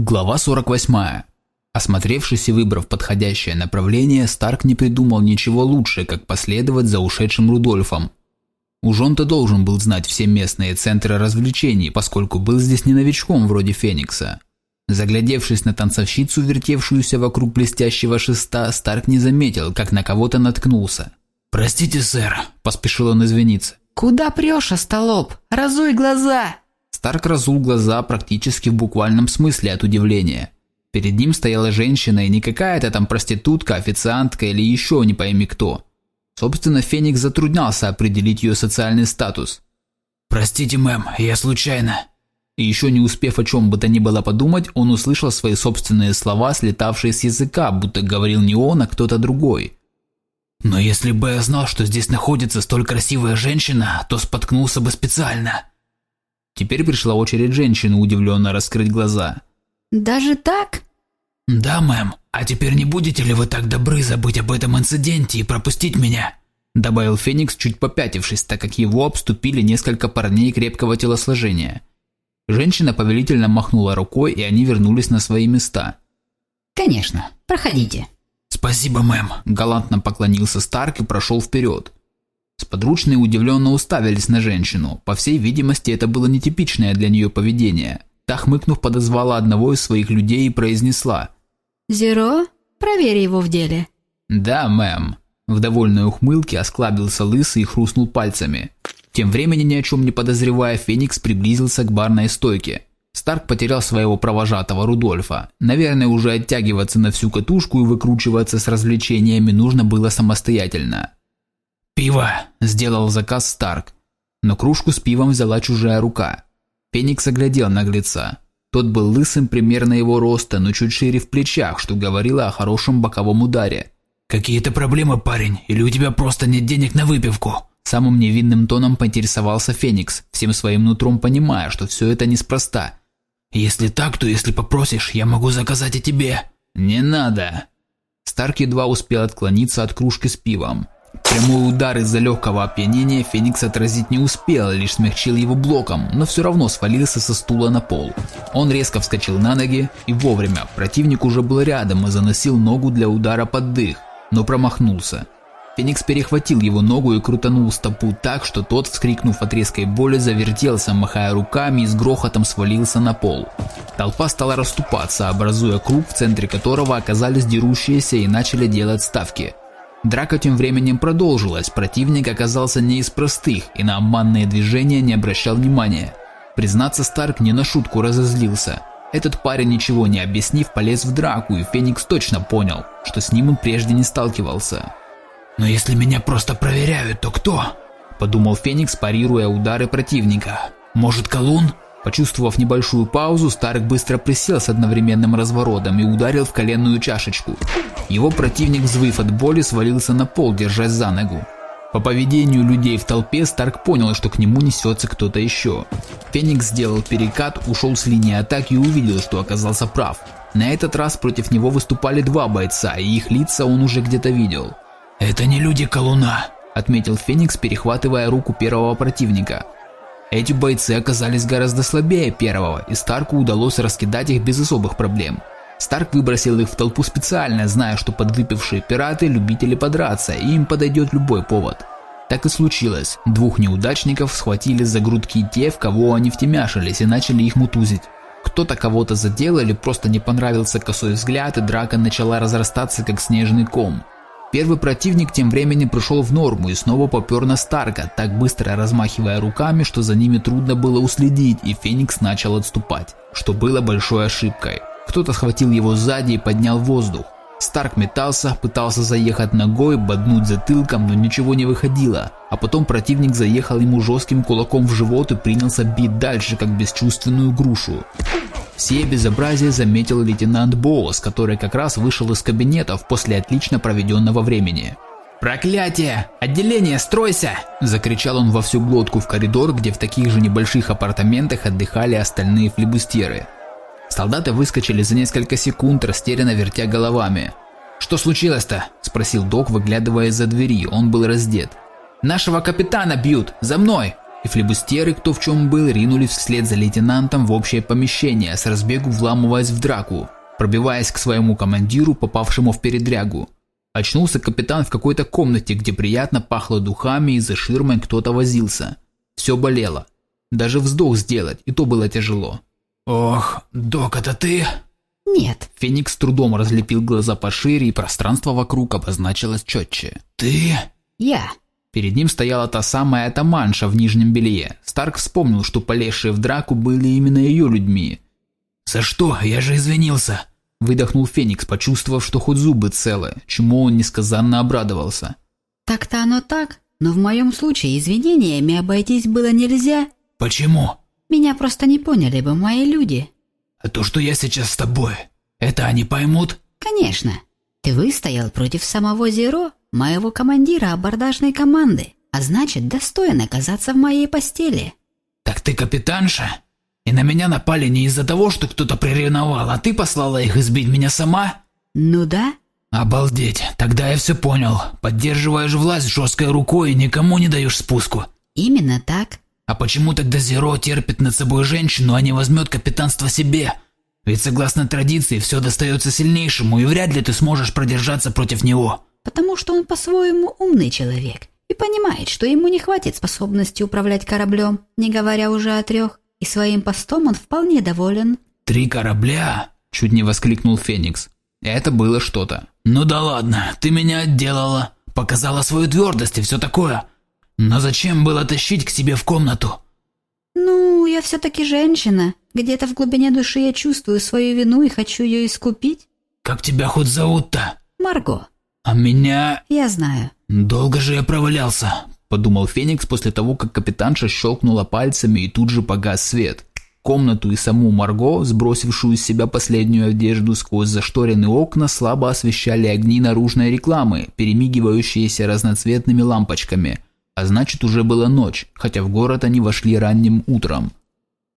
Глава 48. Осмотревшись и выбрав подходящее направление, Старк не придумал ничего лучше, как последовать за ушедшим Рудольфом. Уж он-то должен был знать все местные центры развлечений, поскольку был здесь не новичком вроде Феникса. Заглядевшись на танцовщицу, вертевшуюся вокруг блестящего шеста, Старк не заметил, как на кого-то наткнулся. «Простите, сэр», – поспешил он извиниться. «Куда прешь, остолоп? Разуй глаза!» Старк разул глаза практически в буквальном смысле от удивления. Перед ним стояла женщина и не какая-то там проститутка, официантка или еще не пойми кто. Собственно, Феникс затруднялся определить ее социальный статус. «Простите, мэм, я случайно». И еще не успев о чем бы то ни было подумать, он услышал свои собственные слова, слетавшие с языка, будто говорил не он, а кто-то другой. «Но если бы я знал, что здесь находится столь красивая женщина, то споткнулся бы специально». Теперь пришла очередь женщины удивленно раскрыть глаза. «Даже так?» «Да, мэм. А теперь не будете ли вы так добры забыть об этом инциденте и пропустить меня?» Добавил Феникс, чуть попятившись, так как его обступили несколько парней крепкого телосложения. Женщина повелительно махнула рукой, и они вернулись на свои места. «Конечно. Проходите». «Спасибо, мэм», – галантно поклонился Старк и прошел вперед. Сподручные удивленно уставились на женщину. По всей видимости, это было нетипичное для нее поведение. Та, хмыкнув, подозвала одного из своих людей и произнесла. «Зеро, проверь его в деле». «Да, мэм». В довольной ухмылке осклабился лысый и хрустнул пальцами. Тем временем, ни о чем не подозревая, Феникс приблизился к барной стойке. Старк потерял своего провожатого Рудольфа. Наверное, уже оттягиваться на всю катушку и выкручиваться с развлечениями нужно было самостоятельно. «Пиво!» – сделал заказ Старк. Но кружку с пивом взяла чужая рука. Феникс оглядел наглеца. Тот был лысым примерно его роста, но чуть шире в плечах, что говорило о хорошем боковом ударе. «Какие-то проблемы, парень? Или у тебя просто нет денег на выпивку?» Самым невинным тоном поинтересовался Феникс, всем своим нутром понимая, что все это неспроста. «Если так, то если попросишь, я могу заказать и тебе». «Не надо!» Старк едва успел отклониться от кружки с пивом. Прямой удар из-за легкого опьянения Феникс отразить не успел, лишь смягчил его блоком, но все равно свалился со стула на пол. Он резко вскочил на ноги и вовремя, противник уже был рядом и заносил ногу для удара под дых, но промахнулся. Феникс перехватил его ногу и крутанул стопу так, что тот, вскрикнув от резкой боли, завертелся, махая руками и с грохотом свалился на пол. Толпа стала расступаться, образуя круг, в центре которого оказались дерущиеся и начали делать ставки – Драка тем временем продолжилась, противник оказался не из простых и на обманные движения не обращал внимания. Признаться, Старк не на шутку разозлился. Этот парень, ничего не объяснив, полез в драку, и Феникс точно понял, что с ним он прежде не сталкивался. «Но если меня просто проверяют, то кто?» – подумал Феникс, парируя удары противника. «Может, Колун?» Почувствовав небольшую паузу, Старк быстро присел с одновременным разворотом и ударил в коленную чашечку. Его противник, взвыв от боли, свалился на пол, держась за ногу. По поведению людей в толпе Старк понял, что к нему несется кто-то еще. Феникс сделал перекат, ушел с линии атаки и увидел, что оказался прав. На этот раз против него выступали два бойца, и их лица он уже где-то видел. «Это не люди Колуна», – отметил Феникс, перехватывая руку первого противника. Эти бойцы оказались гораздо слабее первого, и Старку удалось раскидать их без особых проблем. Старк выбросил их в толпу специально, зная, что подвыпившие пираты – любители подраться, и им подойдет любой повод. Так и случилось. Двух неудачников схватили за грудки те, в кого они втемяшились, и начали их мутузить. Кто-то кого-то задел или просто не понравился косой взгляд, и драка начала разрастаться, как снежный ком. Первый противник тем временем пришел в норму и снова попер на Старка, так быстро размахивая руками, что за ними трудно было уследить, и Феникс начал отступать, что было большой ошибкой. Кто-то схватил его сзади и поднял воздух. Старк метался, пытался заехать ногой, боднуть затылком, но ничего не выходило. А потом противник заехал ему жестким кулаком в живот и принялся бить дальше, как бесчувственную грушу. Все безобразие заметил лейтенант Боус, который как раз вышел из кабинетов после отлично проведенного времени. «Проклятие! Отделение, стройся!» – закричал он во всю глотку в коридор, где в таких же небольших апартаментах отдыхали остальные флибустеры. Солдаты выскочили за несколько секунд, растерянно вертя головами. «Что случилось-то?» – спросил док, выглядывая из-за двери, он был раздет. «Нашего капитана бьют! За мной!» И флебустеры, кто в чем был, ринулись вслед за лейтенантом в общее помещение, с разбегу вламываясь в драку, пробиваясь к своему командиру, попавшему в передрягу. Очнулся капитан в какой-то комнате, где приятно пахло духами и за ширмой кто-то возился. Все болело. Даже вздох сделать, и то было тяжело. «Ох, док, это ты?» Нет. Феникс трудом разлепил глаза пошире, и пространство вокруг обозначилось четче. «Ты?» Я. Перед ним стояла та самая атаманша в нижнем белье. Старк вспомнил, что полезшие в драку были именно ее людьми. «За что? Я же извинился!» Выдохнул Феникс, почувствовав, что хоть зубы целы, чему он несказанно обрадовался. Так-то оно так, но в моем случае извинениями обойтись было нельзя. «Почему?» Меня просто не поняли бы мои люди. «А то, что я сейчас с тобой, это они поймут?» Конечно. Ты выстоял против самого Зеро, моего командира абордажной команды, а значит, достоин оказаться в моей постели. «Так ты капитанша? И на меня напали не из-за того, что кто-то приревновал, а ты послала их избить меня сама?» Ну да. «Обалдеть, тогда я все понял. Поддерживаешь власть жесткой рукой и никому не даешь спуску. Именно так. А почему тогда Зеро терпит над собой женщину, а не возьмет капитанство себе? Ведь согласно традиции все достается сильнейшему, и вряд ли ты сможешь продержаться против него». Потому что он по-своему умный человек и понимает, что ему не хватит способности управлять кораблем, не говоря уже о трех, и своим постом он вполне доволен. «Три корабля?» – чуть не воскликнул Феникс. Это было что-то. «Ну да ладно, ты меня отделала, показала свою твердость и все такое. Но зачем было тащить к себе в комнату?» Ну, я все-таки женщина. Где-то в глубине души я чувствую свою вину и хочу ее искупить. «Как тебя хоть зовут-то?» Марго, «А меня...» я знаю. «Долго же я провалялся», – подумал Феникс после того, как капитанша щелкнула пальцами и тут же погас свет. Комнату и саму Марго, сбросившую с себя последнюю одежду сквозь зашторенные окна, слабо освещали огни наружной рекламы, перемигивающиеся разноцветными лампочками. А значит, уже была ночь, хотя в город они вошли ранним утром.